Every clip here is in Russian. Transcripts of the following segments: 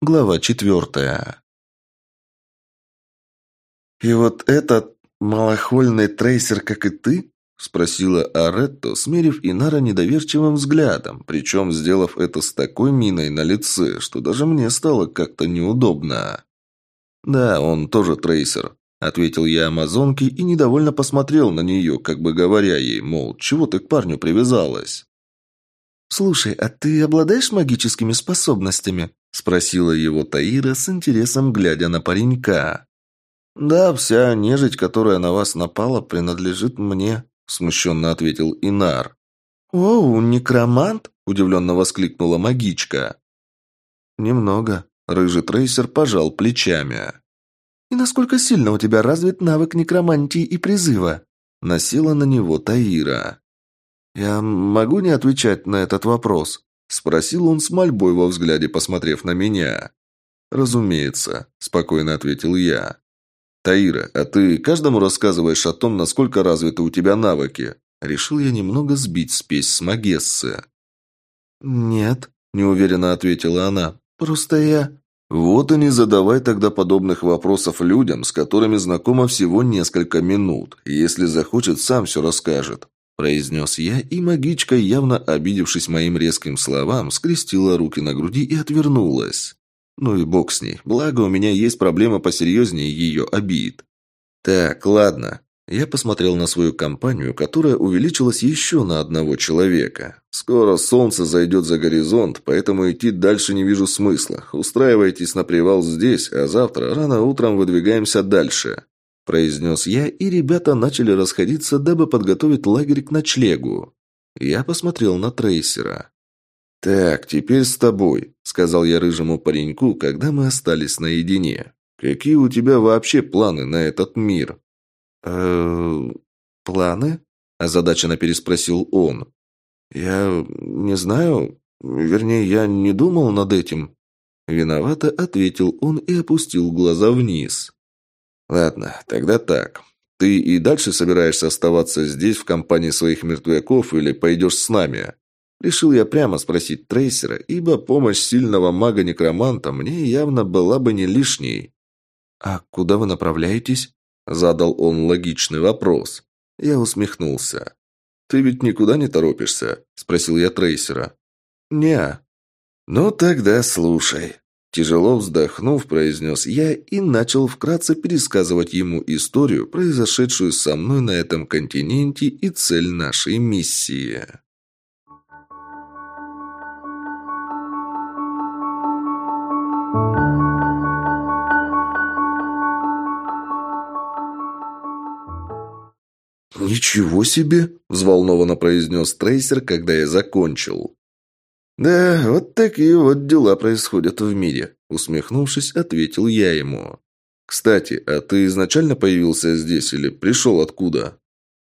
Глава четвертая. «И вот этот малохольный трейсер, как и ты?» – спросила Аретто, смерив Инара недоверчивым взглядом, причем сделав это с такой миной на лице, что даже мне стало как-то неудобно. «Да, он тоже трейсер», – ответил я амазонке и недовольно посмотрел на нее, как бы говоря ей, мол, чего ты к парню привязалась? «Слушай, а ты обладаешь магическими способностями?» – спросила его Таира с интересом, глядя на паренька. «Да, вся нежить, которая на вас напала, принадлежит мне», – смущенно ответил Инар. «Оу, некромант?» – удивленно воскликнула магичка. «Немного», – рыжий трейсер пожал плечами. «И насколько сильно у тебя развит навык некромантии и призыва?» – насела на него Таира. «Я могу не отвечать на этот вопрос?» – спросил он с мольбой во взгляде, посмотрев на меня. «Разумеется», – спокойно ответил я. «Таира, а ты каждому рассказываешь о том, насколько развиты у тебя навыки?» Решил я немного сбить спесь с Магессы. «Нет», – неуверенно ответила она. «Просто я...» «Вот и не задавай тогда подобных вопросов людям, с которыми знакомо всего несколько минут. Если захочет, сам все расскажет произнес я, и магичка, явно обидевшись моим резким словам, скрестила руки на груди и отвернулась. Ну и бог с ней, благо у меня есть проблема посерьезнее ее обид. Так, ладно. Я посмотрел на свою компанию, которая увеличилась еще на одного человека. Скоро солнце зайдет за горизонт, поэтому идти дальше не вижу смысла. Устраивайтесь на привал здесь, а завтра рано утром выдвигаемся дальше произнес я, и ребята начали расходиться, дабы подготовить лагерь к ночлегу. Я посмотрел на трейсера. «Так, теперь с тобой», — сказал я рыжему пареньку, когда мы остались наедине. «Какие у тебя вообще планы на этот мир?» «Э-э... планы?» — озадаченно переспросил он. «Я не знаю. Вернее, я не думал над этим». Виновато ответил он и опустил глаза вниз. «Ладно, тогда так. Ты и дальше собираешься оставаться здесь в компании своих мертвяков или пойдешь с нами?» Решил я прямо спросить трейсера, ибо помощь сильного мага-некроманта мне явно была бы не лишней. «А куда вы направляетесь?» Задал он логичный вопрос. Я усмехнулся. «Ты ведь никуда не торопишься?» Спросил я трейсера. «Не». «Ну тогда слушай». Тяжело вздохнув, произнес я и начал вкратце пересказывать ему историю, произошедшую со мной на этом континенте и цель нашей миссии. «Ничего себе!» – взволнованно произнес трейсер, когда я закончил. «Да, вот такие вот дела происходят в мире», — усмехнувшись, ответил я ему. «Кстати, а ты изначально появился здесь или пришел откуда?»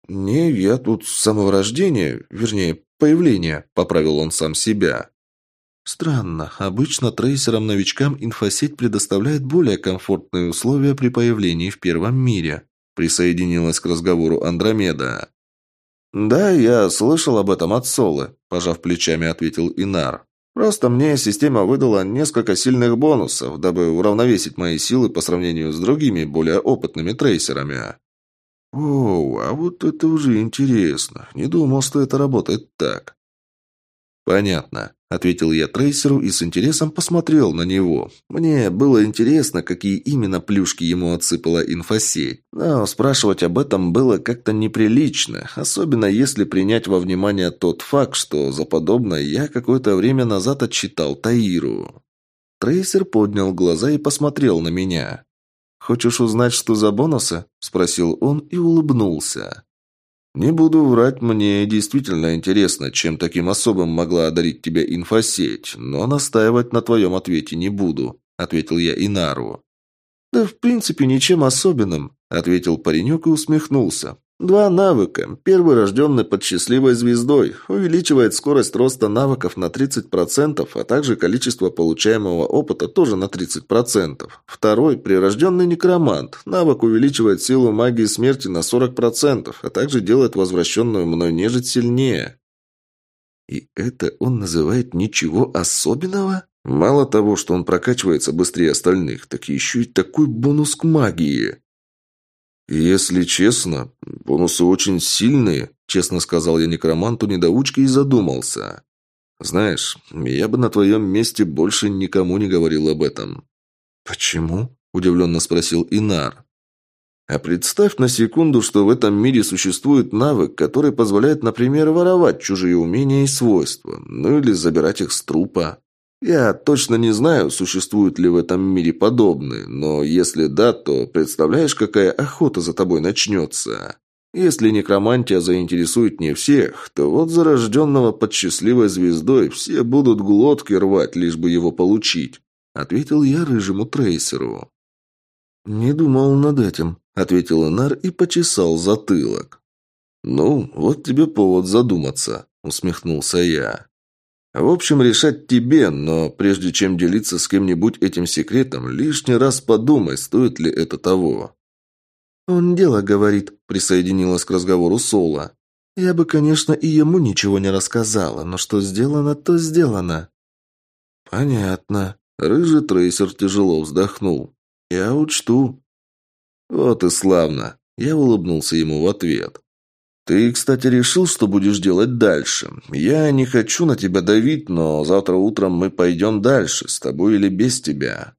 «Не, я тут с самого рождения, вернее, появления», — поправил он сам себя. Странно. Обычно трейсерам-новичкам инфосеть предоставляет более комфортные условия при появлении в первом мире. Присоединилась к разговору Андромеда. «Да, я слышал об этом от Солы», – пожав плечами, ответил Инар. «Просто мне система выдала несколько сильных бонусов, дабы уравновесить мои силы по сравнению с другими, более опытными трейсерами». «Оу, а вот это уже интересно. Не думал, что это работает так». «Понятно», — ответил я трейсеру и с интересом посмотрел на него. Мне было интересно, какие именно плюшки ему отсыпала инфосеть. Но спрашивать об этом было как-то неприлично, особенно если принять во внимание тот факт, что за подобное я какое-то время назад отчитал Таиру. Трейсер поднял глаза и посмотрел на меня. «Хочешь узнать, что за бонусы?» – спросил он и улыбнулся. «Не буду врать, мне действительно интересно, чем таким особым могла одарить тебя инфосеть, но настаивать на твоем ответе не буду», — ответил я Инару. «Да в принципе ничем особенным», — ответил паренек и усмехнулся. Два навыка. Первый, рожденный под счастливой звездой, увеличивает скорость роста навыков на 30%, а также количество получаемого опыта тоже на 30%. Второй, прирожденный некромант. Навык увеличивает силу магии смерти на 40%, а также делает возвращенную мной нежить сильнее. «И это он называет ничего особенного?» – Мало того, что он прокачивается быстрее остальных, так еще и такой бонус к магии. «Если честно, бонусы очень сильные», – честно сказал я некроманту недоучке и задумался. «Знаешь, я бы на твоем месте больше никому не говорил об этом». «Почему?» – удивленно спросил Инар. «А представь на секунду, что в этом мире существует навык, который позволяет, например, воровать чужие умения и свойства, ну или забирать их с трупа. Я точно не знаю, существуют ли в этом мире подобные, но если да, то представляешь, какая охота за тобой начнется? Если некромантия заинтересует не всех, то вот зарожденного под счастливой звездой все будут глотки рвать, лишь бы его получить», — ответил я рыжему трейсеру. «Не думал над этим», — ответил Инар и почесал затылок. «Ну, вот тебе повод задуматься», — усмехнулся я. В общем, решать тебе, но прежде чем делиться с кем-нибудь этим секретом, лишний раз подумай, стоит ли это того. «Он дело говорит», — присоединилась к разговору Соло. «Я бы, конечно, и ему ничего не рассказала, но что сделано, то сделано». «Понятно». Рыжий трейсер тяжело вздохнул. «Я учту». «Вот и славно». Я улыбнулся ему в ответ. «Ты, кстати, решил, что будешь делать дальше? Я не хочу на тебя давить, но завтра утром мы пойдем дальше, с тобой или без тебя».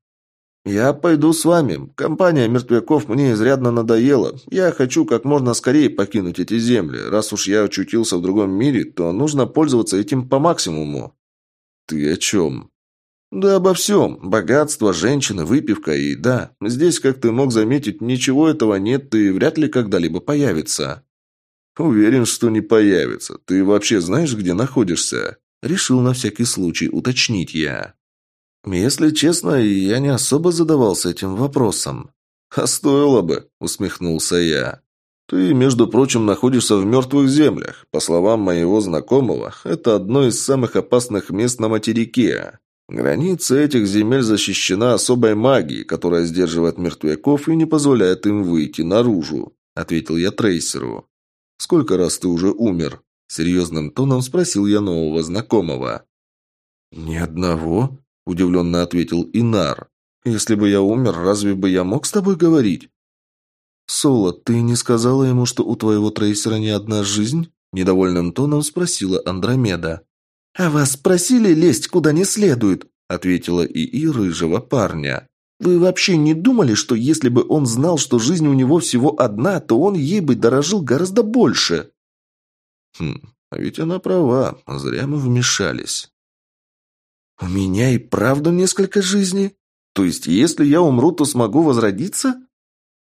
«Я пойду с вами. Компания мертвяков мне изрядно надоела. Я хочу как можно скорее покинуть эти земли. Раз уж я очутился в другом мире, то нужно пользоваться этим по максимуму». «Ты о чем?» «Да обо всем. Богатство, женщины, выпивка и да. Здесь, как ты мог заметить, ничего этого нет и вряд ли когда-либо появится». «Уверен, что не появится. Ты вообще знаешь, где находишься?» Решил на всякий случай уточнить я. «Если честно, я не особо задавался этим вопросом». «А стоило бы», — усмехнулся я. «Ты, между прочим, находишься в мертвых землях. По словам моего знакомого, это одно из самых опасных мест на материке. Граница этих земель защищена особой магией, которая сдерживает мертвяков и не позволяет им выйти наружу», — ответил я трейсеру. «Сколько раз ты уже умер?» Серьезным тоном спросил я нового знакомого. «Ни одного?» – удивленно ответил Инар. «Если бы я умер, разве бы я мог с тобой говорить?» «Соло, ты не сказала ему, что у твоего трейсера не одна жизнь?» – недовольным тоном спросила Андромеда. «А вас просили лезть куда не следует?» – ответила ИИ рыжего парня. Вы вообще не думали, что если бы он знал, что жизнь у него всего одна, то он ей бы дорожил гораздо больше? Хм, а ведь она права, зря мы вмешались. У меня и правда несколько жизней? То есть, если я умру, то смогу возродиться?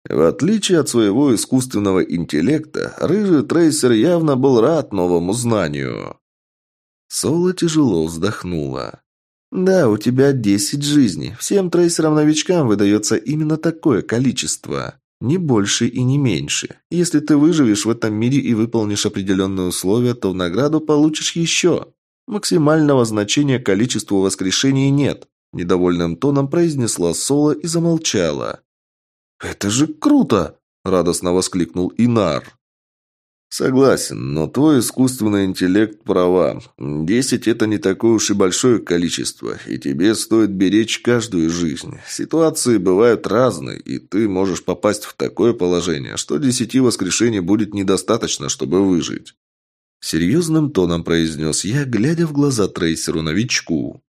В отличие от своего искусственного интеллекта, рыжий трейсер явно был рад новому знанию. Соло тяжело вздохнула. «Да, у тебя десять жизней. Всем трейсерам-новичкам выдается именно такое количество. Не больше и не меньше. Если ты выживешь в этом мире и выполнишь определенные условия, то в награду получишь еще. Максимального значения количеству воскрешений нет», – недовольным тоном произнесла Соло и замолчала. «Это же круто!» – радостно воскликнул Инар. Согласен, но твой искусственный интеллект права. Десять – это не такое уж и большое количество, и тебе стоит беречь каждую жизнь. Ситуации бывают разные, и ты можешь попасть в такое положение, что десяти воскрешений будет недостаточно, чтобы выжить. Серьезным тоном произнес я, глядя в глаза трейсеру-новичку.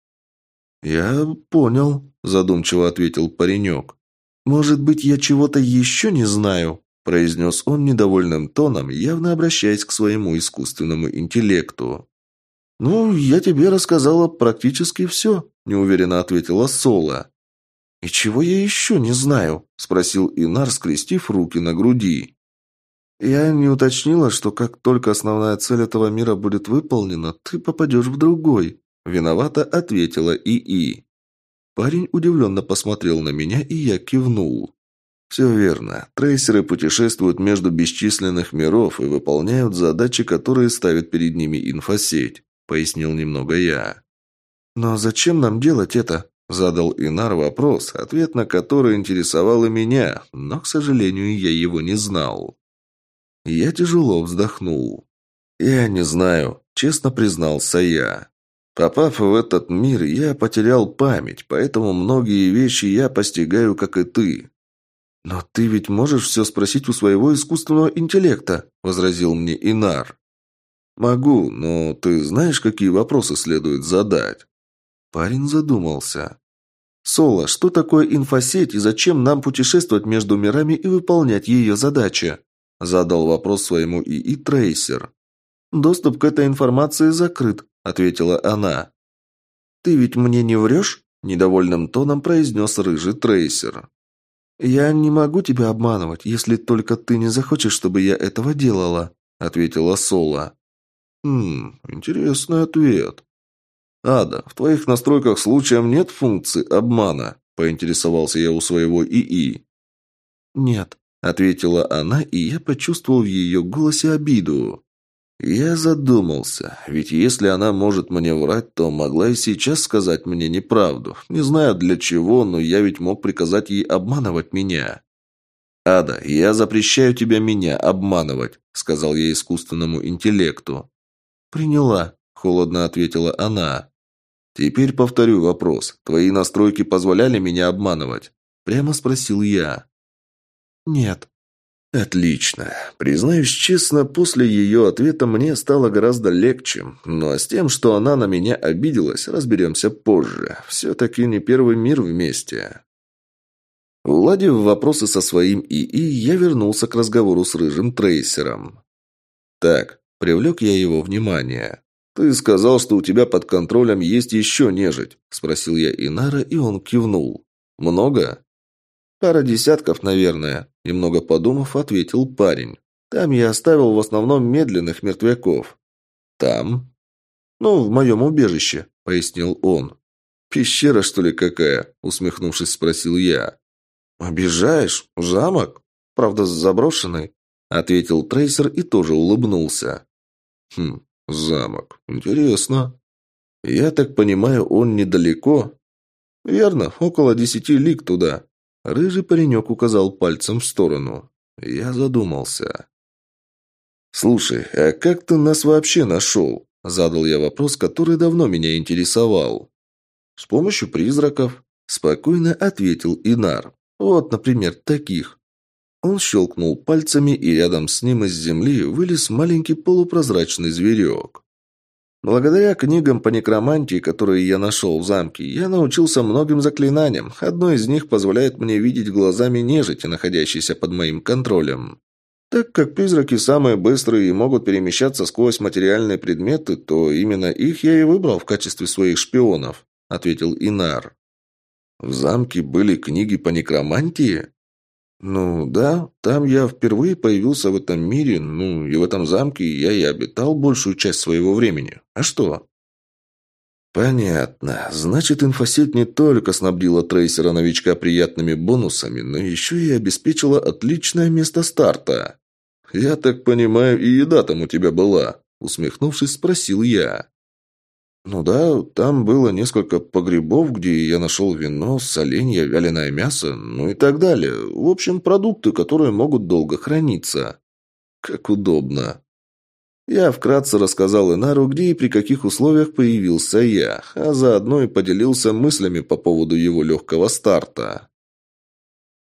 «Я понял», – задумчиво ответил паренек. «Может быть, я чего-то еще не знаю?» Произнес он недовольным тоном, явно обращаясь к своему искусственному интеллекту. «Ну, я тебе рассказала практически все», – неуверенно ответила Соло. «И чего я еще не знаю?» – спросил Инар, скрестив руки на груди. «Я не уточнила, что как только основная цель этого мира будет выполнена, ты попадешь в другой», – виновато ответила ИИ. Парень удивленно посмотрел на меня, и я кивнул. Все верно. Трейсеры путешествуют между бесчисленных миров и выполняют задачи, которые ставит перед ними инфосеть, пояснил немного я. Но зачем нам делать это? Задал Инар вопрос, ответ на который интересовал и меня, но, к сожалению, я его не знал. Я тяжело вздохнул. «Я не знаю», — честно признался я. Попав в этот мир, я потерял память, поэтому многие вещи я постигаю, как и ты. «Но ты ведь можешь все спросить у своего искусственного интеллекта», – возразил мне Инар. «Могу, но ты знаешь, какие вопросы следует задать?» Парень задумался. «Соло, что такое инфосеть и зачем нам путешествовать между мирами и выполнять ее задачи?» Задал вопрос своему ИИ Трейсер. «Доступ к этой информации закрыт», – ответила она. «Ты ведь мне не врешь?» – недовольным тоном произнес рыжий Трейсер. «Я не могу тебя обманывать, если только ты не захочешь, чтобы я этого делала», — ответила Соло. «Хм, интересный ответ». «Ада, в твоих настройках случаем нет функции обмана?» – поинтересовался я у своего ИИ. «Нет», – ответила она, и я почувствовал в ее голосе обиду. Я задумался, ведь если она может мне врать, то могла и сейчас сказать мне неправду. Не знаю для чего, но я ведь мог приказать ей обманывать меня. «Ада, я запрещаю тебя меня обманывать», — сказал я искусственному интеллекту. «Приняла», — холодно ответила она. «Теперь повторю вопрос. Твои настройки позволяли меня обманывать?» Прямо спросил я. «Нет», Отлично. Признаюсь честно, после ее ответа мне стало гораздо легче. А с тем, что она на меня обиделась, разберемся позже. Все-таки не первый мир вместе. Уладив вопросы со своим ИИ, я вернулся к разговору с рыжим трейсером. «Так», — привлек я его внимание. «Ты сказал, что у тебя под контролем есть еще нежить?» — спросил я Инара, и он кивнул. «Много?» «Пара десятков, наверное», – немного подумав, ответил парень. «Там я оставил в основном медленных мертвяков». «Там?» «Ну, в моем убежище», – пояснил он. «Пещера, что ли, какая?» – усмехнувшись, спросил я. «Обижаешь? Замок? Правда, заброшенный?» – ответил трейсер и тоже улыбнулся. «Хм, замок. Интересно. Я так понимаю, он недалеко?» «Верно, около десяти лиг туда», Рыжий паренек указал пальцем в сторону. Я задумался. «Слушай, а как ты нас вообще нашел?» Задал я вопрос, который давно меня интересовал. «С помощью призраков», – спокойно ответил Инар. «Вот, например, таких». Он щелкнул пальцами, и рядом с ним из земли вылез маленький полупрозрачный зверек. Благодаря книгам по некромантии, которые я нашел в замке, я научился многим заклинаниям. Одно из них позволяет мне видеть глазами нежити, находящейся под моим контролем. Так как призраки самые быстрые и могут перемещаться сквозь материальные предметы, то именно их я и выбрал в качестве своих шпионов», — ответил Инар. «В замке были книги по некромантии?» «Ну да, там я впервые появился в этом мире, ну и в этом замке я и обитал большую часть своего времени. А что?» «Понятно. Значит, инфосеть не только снабдила трейсера-новичка приятными бонусами, но еще и обеспечила отличное место старта. Я так понимаю, и еда там у тебя была?» Усмехнувшись, спросил я. «Ну да, там было несколько погребов, где я нашел вино, соленья, вяленое мясо, ну и так далее. В общем, продукты, которые могут долго храниться». «Как удобно». Я вкратце рассказал Инару, где и при каких условиях появился я, а заодно и поделился мыслями по поводу его легкого старта.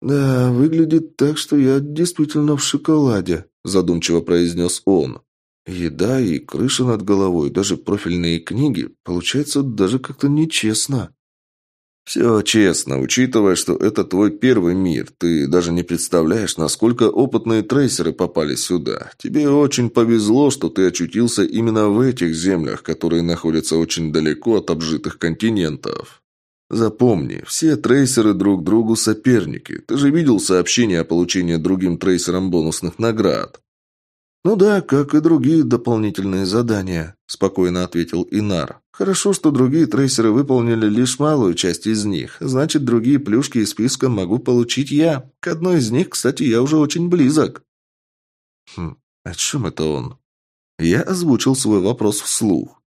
«Да, выглядит так, что я действительно в шоколаде», – задумчиво произнес он. Еда и крыша над головой, даже профильные книги. Получается даже как-то нечестно. Все честно, учитывая, что это твой первый мир. Ты даже не представляешь, насколько опытные трейсеры попали сюда. Тебе очень повезло, что ты очутился именно в этих землях, которые находятся очень далеко от обжитых континентов. Запомни, все трейсеры друг другу соперники. Ты же видел сообщение о получении другим трейсерам бонусных наград. «Ну да, как и другие дополнительные задания», – спокойно ответил Инар. «Хорошо, что другие трейсеры выполнили лишь малую часть из них. Значит, другие плюшки из списка могу получить я. К одной из них, кстати, я уже очень близок». «Хм, о чем это он?» Я озвучил свой вопрос вслух.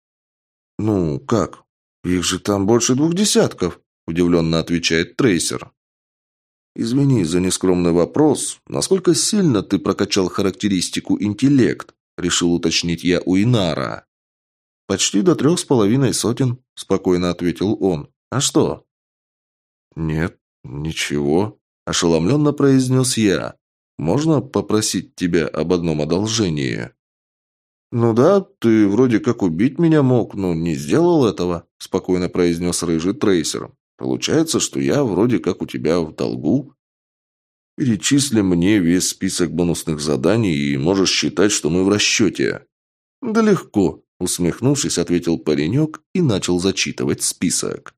«Ну, как? Их же там больше двух десятков», – удивленно отвечает трейсер. «Извини за нескромный вопрос. Насколько сильно ты прокачал характеристику интеллект?» – решил уточнить я у Инара. «Почти до трех с половиной сотен», – спокойно ответил он. «А что?» «Нет, ничего», – ошеломленно произнес я. «Можно попросить тебя об одном одолжении?» «Ну да, ты вроде как убить меня мог, но не сделал этого», – спокойно произнес рыжий трейсер. «Получается, что я вроде как у тебя в долгу». «Перечисли мне весь список бонусных заданий, и можешь считать, что мы в расчете». «Да легко», – усмехнувшись, ответил паренек и начал зачитывать список.